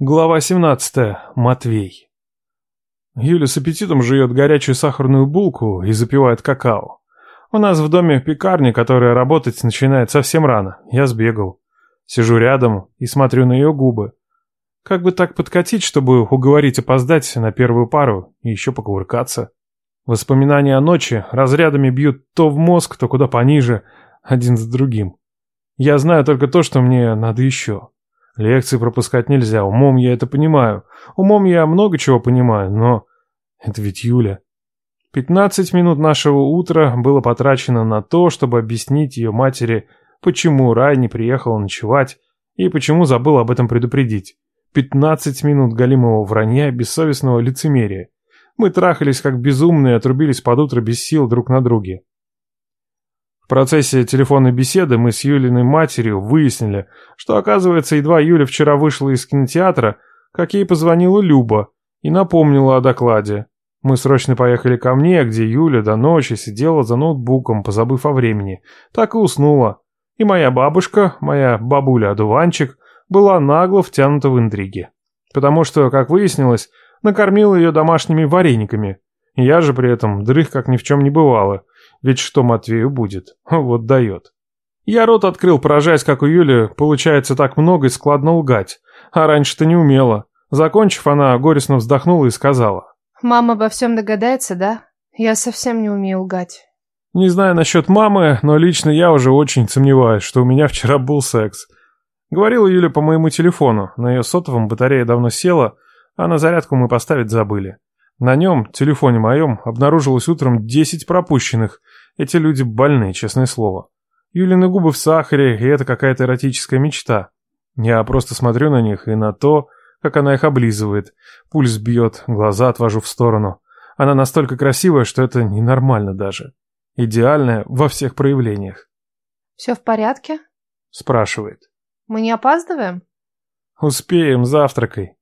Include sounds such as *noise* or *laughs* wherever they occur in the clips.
Глава 17. Матвей. Юля с аппетитом жует горячую сахарную булку и запивает какао. У нас в доме пекарня, которая работать начинает совсем рано. Я сбегал. Сижу рядом и смотрю на ее губы. Как бы так подкатить, чтобы уговорить опоздать на первую пару и еще покувыркаться? Воспоминания о ночи разрядами бьют то в мозг, то куда пониже, один за другим. Я знаю только то, что мне надо еще. Лекции пропускать нельзя, умом я это понимаю. Умом я много чего понимаю, но... Это ведь Юля. Пятнадцать минут нашего утра было потрачено на то, чтобы объяснить ее матери, почему Рай не приехала ночевать и почему забыл об этом предупредить. Пятнадцать минут галимого вранья и бессовестного лицемерия. Мы трахались как безумные, отрубились под утро без сил друг на друге. В процессе телефонной беседы мы с Юлиной матерью выяснили, что, оказывается, едва Юля вчера вышла из кинотеатра, как ей позвонила Люба и напомнила о докладе. Мы срочно поехали ко мне, где Юля до ночи сидела за ноутбуком, позабыв о времени. Так и уснула. И моя бабушка, моя бабуля-одуванчик, была нагло втянута в интриги. Потому что, как выяснилось, накормила ее домашними варениками. Я же при этом дрых как ни в чем не бывало. Ведь что Матвею будет? *laughs* Вот дает. Я рот открыл, поражаясь, как у Юли получается так много и складно лгать. А раньше-то не умела. Закончив, она горестно вздохнула и сказала. Мама обо всем догадается, да? Я совсем не умею лгать. Не знаю насчет мамы, но лично я уже очень сомневаюсь, что у меня вчера был секс. Говорила Юля по моему телефону. На ее сотовом батарея давно села, а на зарядку мы поставить забыли. На нем, телефоне моем, обнаружилось утром 10 пропущенных. Эти люди больны, честное слово. Юлины губы в сахаре, и это какая-то эротическая мечта. Я просто смотрю на них и на то, как она их облизывает. Пульс бьет, глаза отвожу в сторону. Она настолько красивая, что это ненормально даже. Идеальная во всех проявлениях. «Все в порядке?» Спрашивает. «Мы не опаздываем?» «Успеем, завтракай».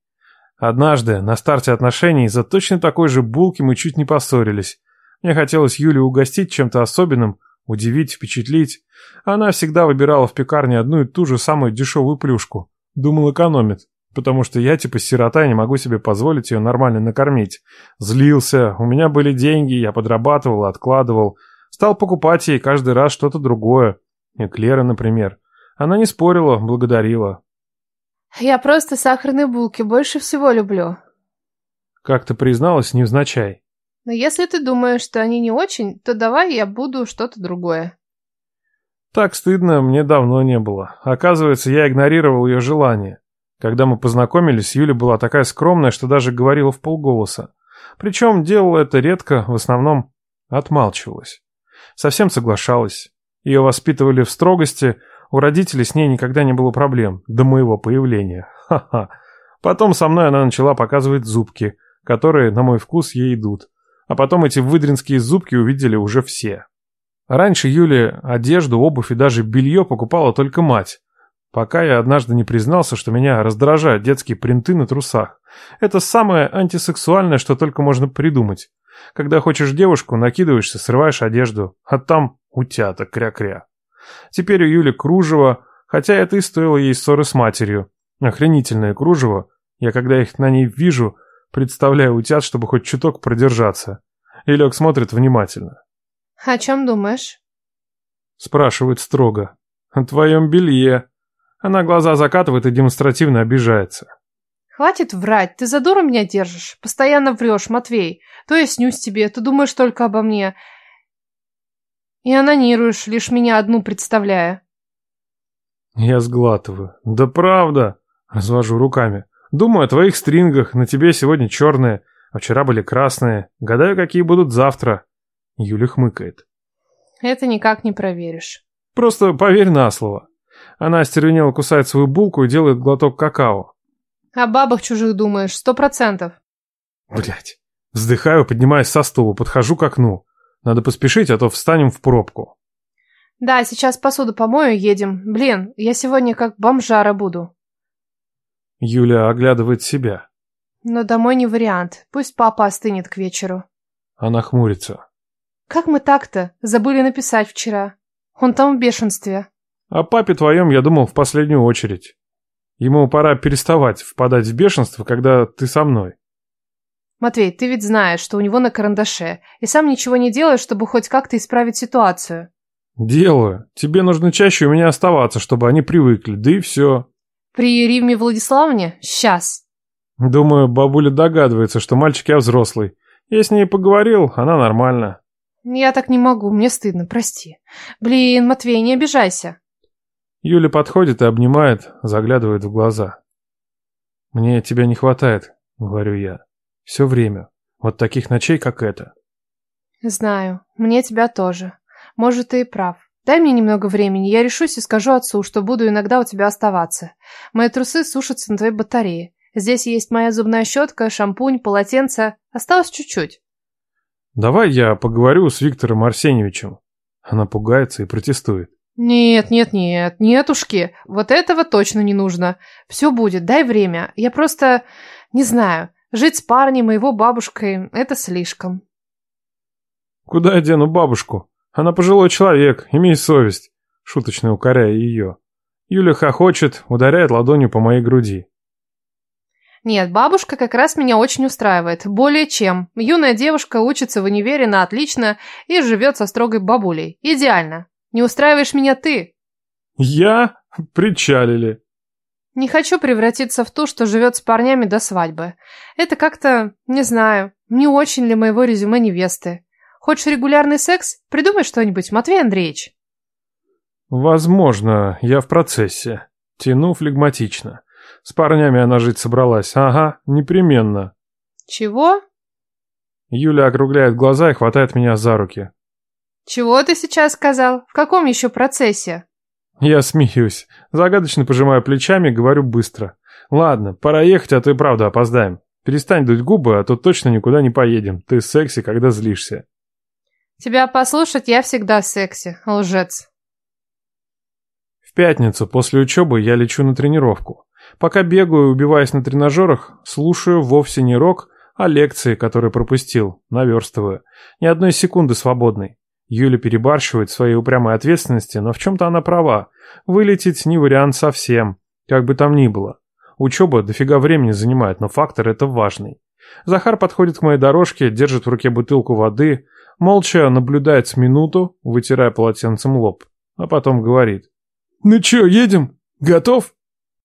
Однажды, на старте отношений, из-за точно такой же булки мы чуть не поссорились. Мне хотелось Юлю угостить чем-то особенным, удивить, впечатлить. Она всегда выбирала в пекарне одну и ту же самую дешевую плюшку. Думал, экономит. Потому что я, типа, сирота, не могу себе позволить ее нормально накормить. Злился, у меня были деньги, я подрабатывал, откладывал. Стал покупать ей каждый раз что-то другое. Эклеры, например. Она не спорила, благодарила. Я просто сахарные булки больше всего люблю. Как ты призналась, невзначай. Но если ты думаешь, что они не очень, то давай я буду что-то другое. Так стыдно мне давно не было. Оказывается, я игнорировал ее желание. Когда мы познакомились, Юля была такая скромная, что даже говорила в полголоса. Причем делала это редко, в основном отмалчивалась. Совсем соглашалась. Ее воспитывали в строгости, у родителей с ней никогда не было проблем, до моего появления. Ха-ха. Потом со мной она начала показывать зубки, которые, на мой вкус, ей идут. А потом эти выдринские зубки увидели уже все. Раньше Юле одежду, обувь и даже белье покупала только мать. Пока я однажды не признался, что меня раздражают детские принты на трусах. Это самое антисексуальное, что только можно придумать. Когда хочешь девушку, накидываешься, срываешь одежду, а там утята кря-кря. Теперь у Юли кружево, хотя это и стоило ей ссоры с матерью. Охренительное кружево. Я когда их на ней вижу, представляю утят, чтобы хоть чуток продержаться. Илек смотрит внимательно. «О чем думаешь?» Спрашивает строго. «О твоем белье». Она глаза закатывает и демонстративно обижается. «Хватит врать, ты за дуру меня держишь. Постоянно врешь, Матвей. То я снюсь тебе, ты думаешь только обо мне. И анонируешь, лишь меня одну представляя. Я сглатываю. Да правда. Развожу руками. Думаю о твоих стрингах, на тебе сегодня черные, а вчера были красные. Гадаю, какие будут завтра. Юля хмыкает. Это никак не проверишь. Просто поверь на слово. Она остервенела кусает свою булку и делает глоток какао. О бабах чужих думаешь, сто процентов. Блять. Вздыхаю, поднимаясь со стула, подхожу к окну. Надо поспешить, а то встанем в пробку. Да, сейчас посуду помою, едем. Блин, я сегодня как бомжара буду. Юля оглядывает себя. Но домой не вариант. Пусть папа остынет к вечеру. Она хмурится. Как мы так-то? Забыли написать вчера. Он там в бешенстве. О папе твоем я думал в последнюю очередь. Ему пора переставать впадать в бешенство, когда ты со мной. Матвей, ты ведь знаешь, что у него на карандаше, и сам ничего не делаешь, чтобы хоть как-то исправить ситуацию. Делаю. Тебе нужно чаще у меня оставаться, чтобы они привыкли, да и все. При Ривме Владиславовне? Сейчас. Думаю, бабуля догадывается, что мальчик я взрослый. Я с ней поговорил, она нормальная. Я так не могу, мне стыдно, прости. Блин, Матвей, не обижайся. Юля подходит и обнимает, заглядывает в глаза. Мне тебя не хватает, говорю я. Все время. Вот таких ночей, как эта. Знаю, мне тебя тоже. Может, ты и прав. Дай мне немного времени, я решусь и скажу отцу, что буду иногда у тебя оставаться. Мои трусы сушатся на твоей батарее. Здесь есть моя зубная щетка, шампунь, полотенце. Осталось чуть-чуть. Давай я поговорю с Виктором Арсеньевичем. Она пугается и протестует. Нет, нет, нет, нетушки. Вот этого точно не нужно. Все будет, дай время. Я просто... Не знаю. Жить с парнем и его бабушкой – это слишком. Куда я дену бабушку? Она пожилой человек, имей совесть. Шуточно укоряя ее. Юля хохочет, ударяет ладонью по моей груди. Нет, бабушка как раз меня очень устраивает. Более чем. Юная девушка учится в универе на отлично и живет со строгой бабулей. Идеально. Не устраиваешь меня ты. Я? Причалили. Не хочу превратиться в ту, что живет с парнями до свадьбы. Это как-то, не знаю, не очень для моего резюме невесты. Хочешь регулярный секс? Придумай что-нибудь, Матвей Андреевич. Возможно, я в процессе. Тяну флегматично. С парнями она жить собралась. Ага, непременно. Чего? Юля округляет глаза и хватает меня за руки. Чего ты сейчас сказал? В каком еще процессе? Я смеюсь. Загадочно пожимаю плечами говорю быстро. Ладно, пора ехать, а то и правда опоздаем. Перестань дуть губы, а то точно никуда не поедем. Ты секси, когда злишься. Тебя послушать я всегда секси, лжец. В пятницу после учебы я лечу на тренировку. Пока бегаю и убиваюсь на тренажерах, слушаю вовсе не рок, а лекции, которые пропустил, наверстываю. Ни одной секунды свободной. Юля перебарщивает в своей упрямой ответственности, но в чем-то она права. Вылететь не вариант совсем, как бы там ни было. Учеба дофига времени занимает, но фактор это важный. Захар подходит к моей дорожке, держит в руке бутылку воды, молча наблюдает с минуту, вытирая полотенцем лоб, а потом говорит. «Ну чё, едем? Готов?»